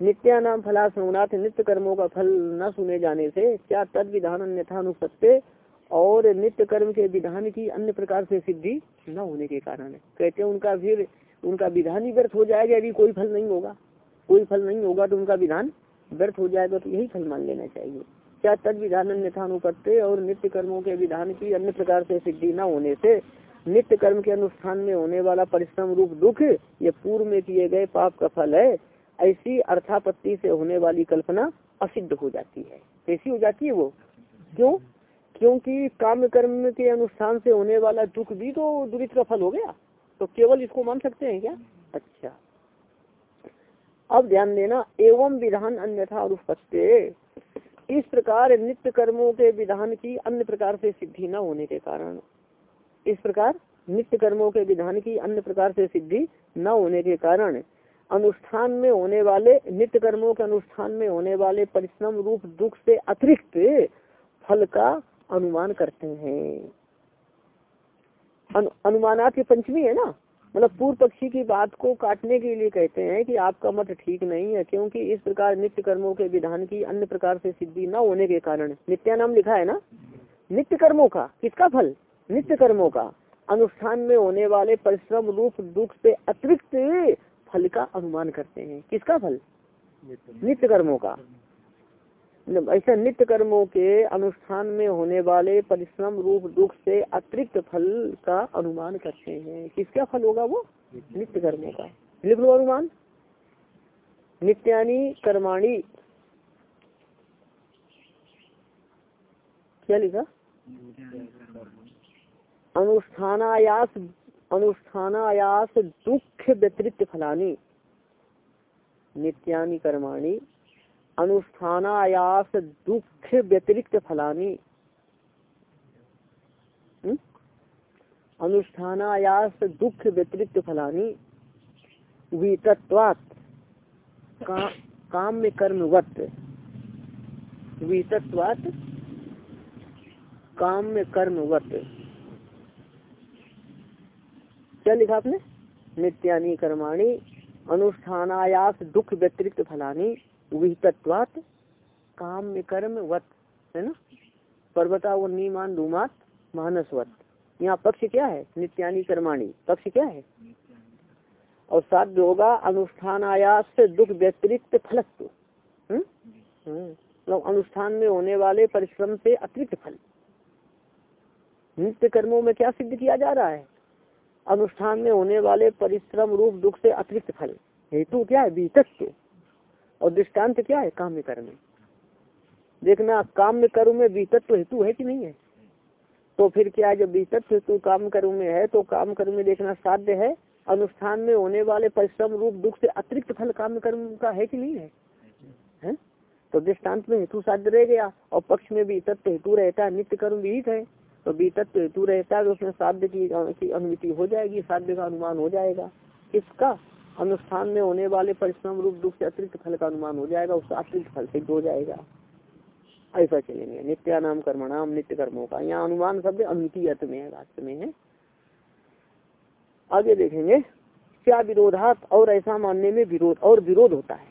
नित्या नाम फला श्रवनाथ नित्य कर्मों का फल न सुने जाने से क्या तद विधान अन्यथा अनुसत्य और नित्य कर्म के विधान की अन्य प्रकार से सिद्धि न होने के कारण कहते हैं, उनका फिर, उनका विधान ही व्यर्थ हो जाएगा, यदि कोई फल नहीं होगा। कोई फल नहीं होगा तो उनका विधान व्यर्थ हो जाएगा तो यही फल मान लेना चाहिए। क्या तद विधान अन्यथा अनुपत्य और नित्य कर्मों के विधान की अन्य प्रकार से सिद्धि न होने से नित्य कर्म के अनुष्ठान में होने वाला परिश्रम, रूप, दुख, ये पूर्व में किए गए पाप का फल है। ऐसी अर्थापत्ति से होने वाली कल्पना असिद्ध हो जाती है। कैसी हो जाती है वो? क्यों? क्योंकि काम कर्म के अनुष्ठान से होने वाला दुख भी तो दुरित फल हो गया। तो केवल इसको मान सकते हैं क्या? अच्छा। अब ध्यान देना, एवं विधान अन्यथा अनुपत्य इस प्रकार नित्य कर्मों के विधान की अन्य प्रकार से सिद्धि न होने के कारण। इस प्रकार नित्य कर्मों के विधान की अन्य प्रकार से सिद्धि न होने के कारण अनुष्ठान में होने वाले नित्य कर्मों के अनुष्ठान में होने वाले परिश्रम रूप दुख से अतिरिक्त फल का अनुमान करते हैं। अनु, की पंचमी है ना? मतलब पूर्व पक्षी की बात को काटने के लिए कहते हैं कि आपका मत ठीक नहीं है क्योंकि इस प्रकार नित्य कर्मों के विधान की अन्य प्रकार से सिद्धि न होने के कारण। नित्या नाम लिखा है ना? नित्य कर्मों का। किसका फल? नित्य कर्मों का। अनुष्ठान में होने वाले परिश्रम रूप दुख से अतिरिक्त फल का अनुमान करते हैं। किसका फल? नित्य। कर्मों का। ऐसे नित्य कर्मों के अनुष्ठान में होने वाले परिश्रम रूप दुख से अतिरिक्त फल का अनुमान करते हैं। किसका फल होगा वो? नित्य। कर्मों का। लिख लो अनुमान। नित्यानी कर्माणी। क्या लिखा? अनुष्ठानायास अनुष्ठानायास दुख व्यतिरिक्त फलानी। नित्यानि कर्माणी अनुष्ठानायास दुख व्यतिरिक्त फलानी। हम्म? अनुष्ठानायास दुख व्यतिरिक्त फलानी। वीतत्वात का, काम कर्मवत। वीतत्वात काम में कर्मवत। क्या लिखा आपने? नित्यानि कर्माणी, अनुष्ठानायास दुख व्यतिरिक्त फलानी, विहितत्वात काम कर्म वत है ना? पर्वता व नीमान धूमात मानसवत। यहाँ पक्ष क्या है? नित्यानी कर्माणी। पक्ष क्या है? और साध्य होगा अनुष्ठान आयास से दुख व्यतिरिक्त फलत्व। मतलब अनुष्ठान में होने वाले परिश्रम से अतिरिक्त फल। नित्य कर्मों में क्या सिद्ध किया जा रहा है? अनुष्ठान में होने वाले परिश्रम रूप दुख से अतिरिक्त फल। हेतु क्या है? बीतत्व। और दृष्टांत क्या है? काम्य कर्म देखना काम्य कर्म में बीतत्व हेतु है कि नहीं है? तो फिर क्या जब बीतत्व हेतु काम कर्म में है तो काम कर्म में देखना साध्य है। अनुष्ठान में होने वाले परिश्रम रूप दुख से अतिरिक्त फल काम कर्म का है कि नहीं है, है? तो दृष्टांत में हेतु साध्य रह गया। और पक्ष में भी तत्व हेतु रहता है। नित्य कर्म विहित है। तो भी तत्व हेतु रहता है तो उसमें साध्य की, की अनुमति हो जाएगी साध्य का अनुमान हो जाएगा। इसका अनुष्ठान में होने वाले परिश्रम रूप दुख से अतिरिक्त फल का अनुमान हो जाएगा उसका अतिरिक्त फल सिद्ध हो जाएगा। ऐसा चलेंगे नित्यानाम कर्मणाम नित्य कर्मों का। यहाँ अनुमान शब्द अनुमति अर्थ में है राष्ट्र में है। आगे देखेंगे। क्या विरोधात और ऐसा मानने में विरोध और विरोध होता है?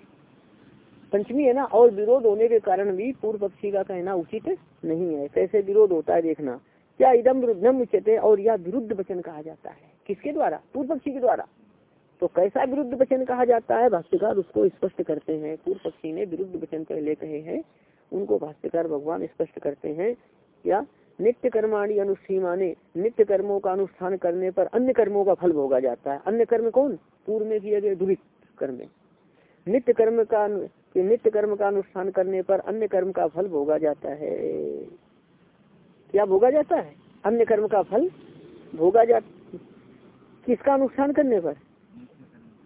पंचमी है ना और विरोध होने के कारण भी पूर्व पक्षी का कहना उचित नहीं है। कैसे विरोध होता है देखना? क्या इदम विरुद्धम उचित और यह विरुद्ध वचन कहा जाता है। किसके द्वारा? पूर्व पक्षी के द्वारा। तो कैसा विरुद्ध वचन कहा जाता है? भाष्यकार उसको स्पष्ट करते हैं। पूर्व पक्षी ने विरुद्ध वचन पहले कहे हैं। उनको भाष्यकार भगवान स्पष्ट करते हैं। या नित्य कर्माणी अनुष्ठीमाने, नित्य कर्मों का अनुष्ठान करने पर अन्य कर्मों का फल भोगा जाता है। अन्य कर्म कौन? पूर्व में किए गए दुरित कर्म। नित्य कर्म का, नित्य कर्म का अनुष्ठान करने पर अन्य कर्म का फल भोगा जाता है। क्या भोगा जाता है? अन्य कर्म का फल भोगा जा किसका अनुष्ठान करने पर?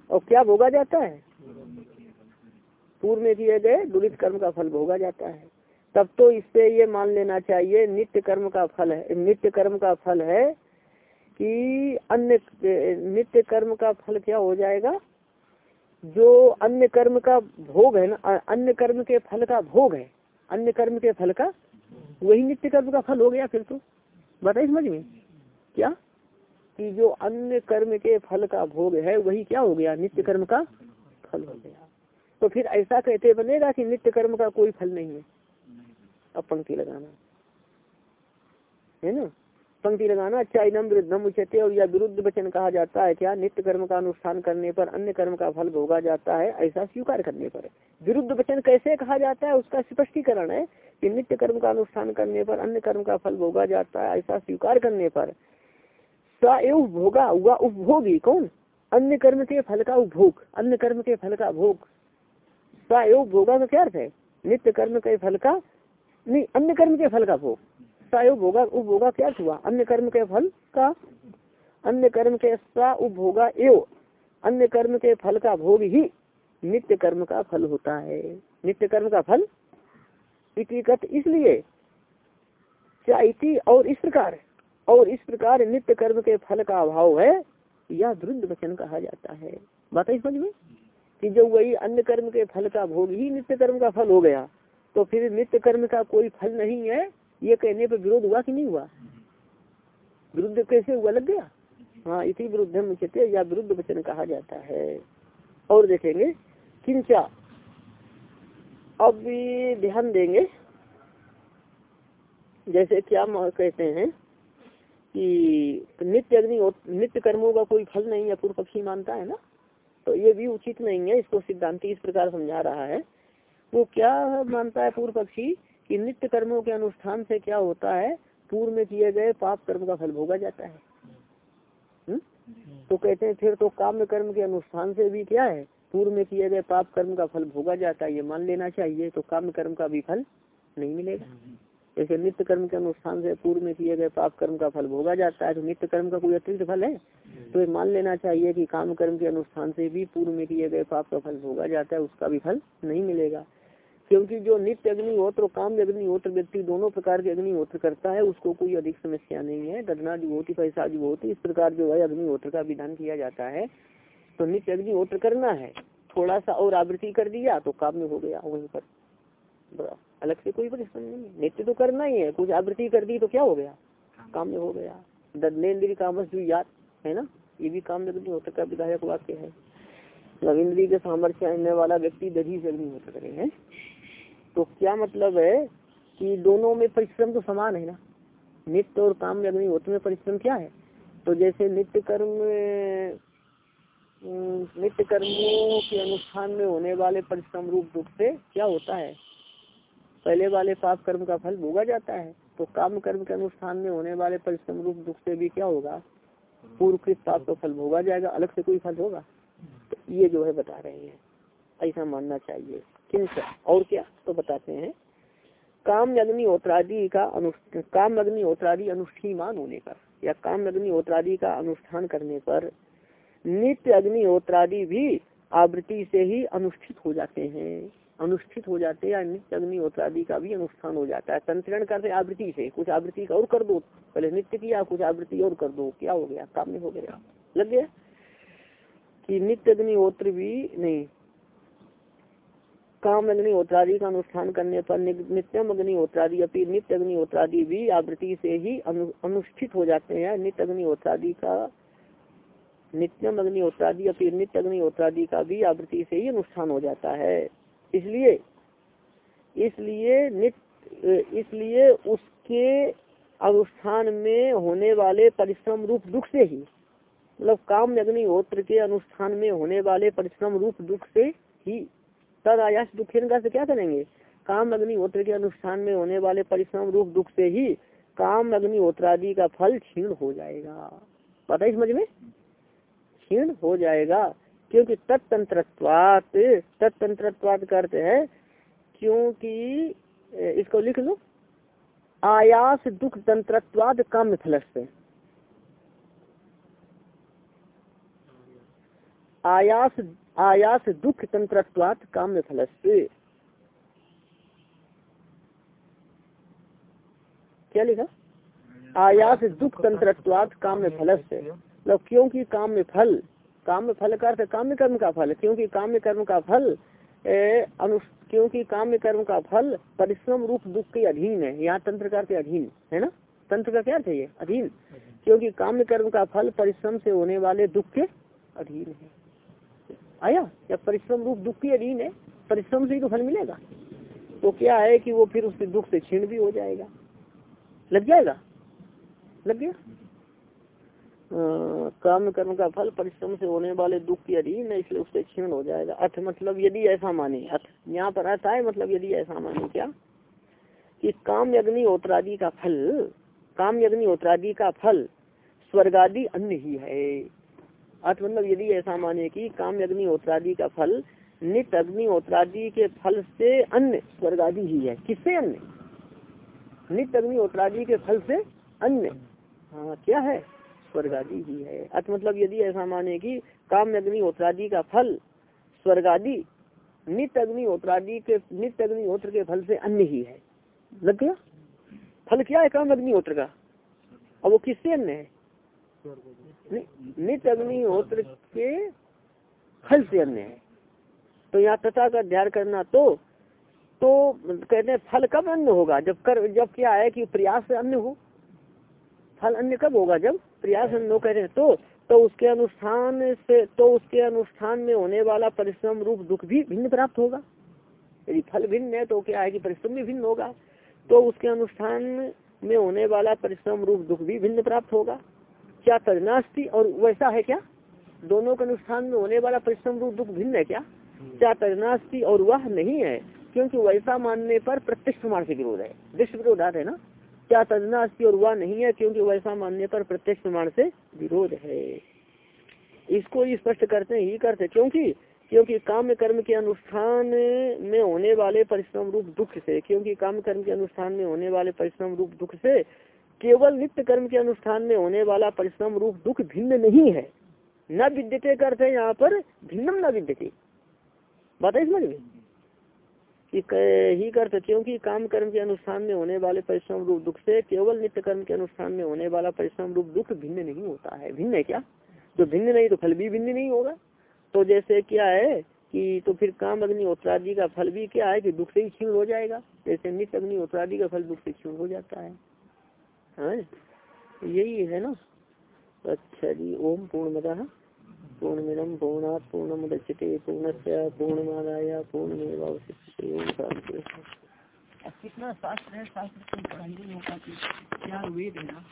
और क्या भोगा जाता है? पूर्व में किए गए दुरित कर्म का फल भोगा जाता है। तब तो इससे ये मान लेना चाहिए, नित्य कर्म का फल है, नित्य कर्म का फल है कि अन्य, नित्य कर्म का फल क्या हो जाएगा? जो अन्य कर्म का भोग है ना, अन्य कर्म के फल का भोग है, अन्य कर्म के फल का वही नित्य कर्म का फल हो गया फिर तो? बताइए समझ में। क्या? कि जो अन्य कर्म के फल का भोग है, वही क्या हो गया? नित्य कर्म का फल हो गया। तो फिर ऐसा कहते बनेगा कि नित्य कर्म का कोई फल नहीं है। अब पंक्ति लगाना। है ना? पंक्ति लगाना अच्छा इनम विरुद्धम उचते और या विरुद्ध वचन कहा जाता है क्या? नित्य कर्म का अनुष्ठान करने पर अन्य कर्म का फल भोगा जाता है, ऐसा स्वीकार करने पर विरुद्ध वचन कैसे कहा जाता है? उसका स्पष्टीकरण है कि नित्य कर्म का अनुष्ठान करने पर अन्य कर्म का फल भोगा जाता है, ऐसा स्वीकार करने पर। भोगा हुआ उपभोगी, कौन? अन्य कर्म के फल का उपभोग, अन्य कर्म के फल का भोग। सएव भोगा का क्या अर्थ है? नित्य कर्म के फल का, नहीं, अन्य कर्म के फल का भोग। सायोग भोगा उपभोगा क्या हुआ? अन्य कर्म के फल का, अन्य कर्म के सा उपभोगा एव, अन्य कर्म के फल का भोग ही नित्य कर्म का फल होता है। नित्य कर्म का फल इतिकत इसलिए चाहती और इस प्रकार, और इस प्रकार नित्य कर्म के फल का अभाव है यह वृद्ध वचन कहा जाता है। बात है समझ में? कि जो वही अन्य कर्म के फल का भोग ही नित्य कर्म का फल हो गया तो फिर नित्य कर्म का कोई फल नहीं है ये कहने पर विरोध हुआ कि नहीं हुआ? विरुद्ध कैसे हुआ? लग गया? हाँ इसी विरुद्ध उचित या विरुद्ध वचन कहा जाता है। और देखेंगे, किंचा। अब ध्यान देंगे, जैसे क्या कहते हैं कि नित्य अग्नि नित्य कर्मों का कोई फल नहीं है, पूर्व पक्षी मानता है ना? तो ये भी उचित नहीं है, इसको सिद्धांति इस प्रकार समझा रहा है। वो क्या मानता है पूर्व पक्षी? कि नित्य कर्मों के अनुष्ठान से क्या होता है? पूर्व में किए गए पाप कर्म का फल भोगा जाता है? तो कहते हैं, फिर तो काम कर्म के अनुष्ठान से भी क्या है? पूर्व में किए गए पाप कर्म का फल भोगा जाता है, ये मान लेना चाहिए तो काम कर्म का भी फल नहीं मिलेगा। जैसे नित्य कर्म के अनुष्ठान से पूर्व में किए गए पाप कर्म का फल भोगा जाता है तो नित्य कर्म का कोई अतिरिक्त फल है? तो ये मान लेना चाहिए कि काम कर्म के अनुष्ठान से भी पूर्व में किए गए पाप का फल भोगा जाता है, उसका भी फल नहीं मिलेगा। क्योंकि जो नित्य अग्निहोत्र काम अग्निहोत्र व्यक्ति दोनों प्रकार के अग्निहोत्र करता है, उसको कोई अधिक समस्या नहीं है। ददना जुहोती पैसा जुहोती इस प्रकार जो है अग्निहोत्र का विधान किया जाता है। तो नित्य अग्निहोत्र करना है। थोड़ा सा और आवृत्ति कर दिया तो काम में हो गया, वहीं पर। अलग से कोई परेशानी नहीं नित्य तो करना ही है। कुछ आवृत्ति कर दी तो क्या हो गया? काम में हो गया। ददनेन्द्री कामस जो याद, है ना? ये भी काम अग्निहोत्र का विधायक वाक्य है। रविंद्री के सामर्थ्य आने वाला व्यक्ति दधी से अग्निहोत्र करेंगे। तो क्या मतलब है कि दोनों में परिश्रम तो समान है ना? नित्य और काम में अग्निहोत्र में परिश्रम क्या है? तो जैसे नित्य कर्म नित्य कर्मों के अनुष्ठान में होने वाले परिश्रम रूप दुख से क्या होता है? पहले वाले पाप कर्म का फल भोगा जाता है। तो काम कर्म के अनुष्ठान में होने वाले परिश्रम रूप दुख से भी क्या होगा? पूर्वकृत पाप का फल भोगा जाएगा, अलग से कोई फल होगा? तो ये जो है बता रहे हैं, ऐसा मानना चाहिए। किंच और क्या? तो बताते हैं। काम अग्निहोत्रादि का अनुष्ठान काम अग्निहोत्रादि अनुष्ठीमान होने पर, या काम अग्निहोत्रादि का अनुष्ठान करने पर नित्य अग्निहोत्रादि भी आवृत्ति से ही अनुष्ठित हो जाते हैं। अनुष्ठित हो जाते हैं या नित्य अग्नि अग्निहोत्रादि का भी अनुष्ठान हो जाता है। संतरण करते आवृत्ति से, कुछ आवृत्ति का और कर दो। पहले नित्य किया, कुछ आवृत्ति और कर दो। क्या हो गया? काम नहीं हो गया। लग गया? कि नित्य अग्निहोत्र भी नहीं। काम अग्निहोत्रादि का अनुष्ठान करने पर नित्यम अग्निहोत्रादि अपनी नित्य अग्निहोत्रादि भी आवृत्ति से ही अनु, अनुष्ठित हो जाते हैं। नित्य अग्निहोत्रादि का नित्यम अग्निहोत्रादि अपनी नित्य अग्निहोत्रादि का भी आवृत्ति से ही अनुष्ठान हो जाता है। इसलिए इसलिए नित्य इसलिए उसके अनुष्ठान में होने वाले परिश्रम रूप दुख से ही मतलब काम अग्निहोत्र के अनुष्ठान में होने वाले परिश्रम रूप दुख से ही तद आयास दुखेन से क्या करेंगे? काम अग्निहोत्र के अनुष्ठान में होने वाले परिश्रम रूप दुख से ही काम अग्निहोत्रादि का फल क्षीण हो जाएगा। पता है समझ में? क्षीण हो जाएगा, क्योंकि तत्तंत्रत्वात तत्तंत्रत्वात का अर्थ है, क्योंकि इसको लिख लो। आयास दुख तंत्रत्वाद काम फल से आयास आयास दुख तंत्रत्वात काम फल से क्या लिखा? आयास दुख तंत्रत्वात काम फल से मतलब क्योंकि काम में फल काम में फल का अर्थ काम कर्म का फल। क्योंकि काम्य कर्म का फल अनु, क्योंकि काम्य कर्म का फल परिश्रम रूप दुख के अधीन है। यहाँ तंत्र का अर्थ अधीन, है ना? तंत्र का क्या अर्थ है ये? अधीन। क्योंकि काम्य कर्म का फल परिश्रम से होने वाले दुख के अधीन है। आया या परिश्रम रूप दुख के अधीन है, परिश्रम से ही तो फल मिलेगा। तो क्या है कि वो फिर उसके दुख से छीण भी हो जाएगा? लग जाएगा? लग गया? काम कर्म का फल परिश्रम से होने वाले दुख की अधीन है, इसलिए उससे क्षीण हो जाएगा। अर्थ मतलब यदि ऐसा माने, अर्थ, यहाँ पर अर्थ आए मतलब यदि ऐसा माने क्या? कि काम यज्ञ होत्रादि का फल, काम यज्ञ होत्रादि का फल स्वर्गादि अन्य ही है। अर्थ मतलब यदि ऐसा माने कि काम यज्ञ होत्रादि का फल नित्य अग्निहोत्रादि के फल से अन्य स्वर्ग आदि ही है। किससे अन्य? नित्य अग्निहोत्रादि के फल से अन्य। हाँ क्या है? स्वर्ग आदि ही है। अर्थ मतलब यदि ऐसा माने कि काम अग्निहोत्रादि का फल, स्वर्गादि नित्य अग्निहोत्रादि के नित्य अग्निहोत्र के फल से अन्य ही है। लग गया? फल क्या है काम अग्निहोत्र का? अब वो किससे अन्य है? नित्य अग्निहोत्र के फल से अन्य है। तो यहाँ तथा का अध्ययन करना तो तो कहते हैं फल कब अन्य होगा? जब कर, जब क्या है कि प्रयास से अन्य हो? फल अन्य कब होगा? जब प्रयास अन्य कहते हैं तो तो उसके अनुष्ठान से तो उसके अनुष्ठान में होने वाला परिश्रम रूप दुख भी भिन्न प्राप्त होगा। यदि फल भिन्न है तो क्या है कि परिश्रम भी भिन्न होगा? तो उसके अनुष्ठान में होने वाला परिश्रम रूप दुख भी भिन्न प्राप्त होगा। क्या तजनास्ती और वैसा है क्या? दोनों के अनुष्ठान में होने वाला परिश्रम रूप दुख भिन्न है क्या? क्या तजनास्ती और वह नहीं है? क्योंकि वैसा मानने पर प्रत्यक्ष प्रमाण से विरोध है। दृष्ट विरोधात है ना? क्या तजनास्ती और वह नहीं है क्योंकि वैसा मानने पर प्रत्यक्ष प्रमाण से विरोध है। इसको स्पष्ट करते हैं ही करते क्योंकि क्योंकि काम कर्म के अनुष्ठान में होने वाले परिश्रम रूप दुख से क्योंकि काम कर्म के अनुष्ठान में होने वाले परिश्रम रूप दुख से केवल नित्य कर्म के अनुष्ठान में होने वाला परिश्रम रूप दुख भिन्न नहीं है। न विद्यते करते यहाँ पर भिन्नम न विद्यते। बात है समझ में? ही करते क्योंकि काम कर्म के अनुष्ठान में होने वाले परिश्रम रूप दुख से केवल नित्य कर्म के अनुष्ठान में होने वाला परिश्रम रूप दुख भिन्न नहीं होता है। भिन्न है क्या? जो भिन्न नहीं तो फल भी भिन्न नहीं होगा। तो जैसे क्या है कि तो फिर काम अग्निहोत्रादि का फल भी क्या है कि दुख से ही क्षीण हो जाएगा। जैसे नित्य अग्नि अग्निहोत्रादि का फल दुख से क्षीण हो जाता है। हाँ यही है ना? अच्छा जी, ओम पूर्ण पूर्णमिदम पूर्णात पूर्णमुदच्यते, पूर्णस्य पूर्णमादाय पूर्णमेवावशिष्यते, ओम कितना शास्त्र है? शास्त्र पाती। क्या वेद है ना?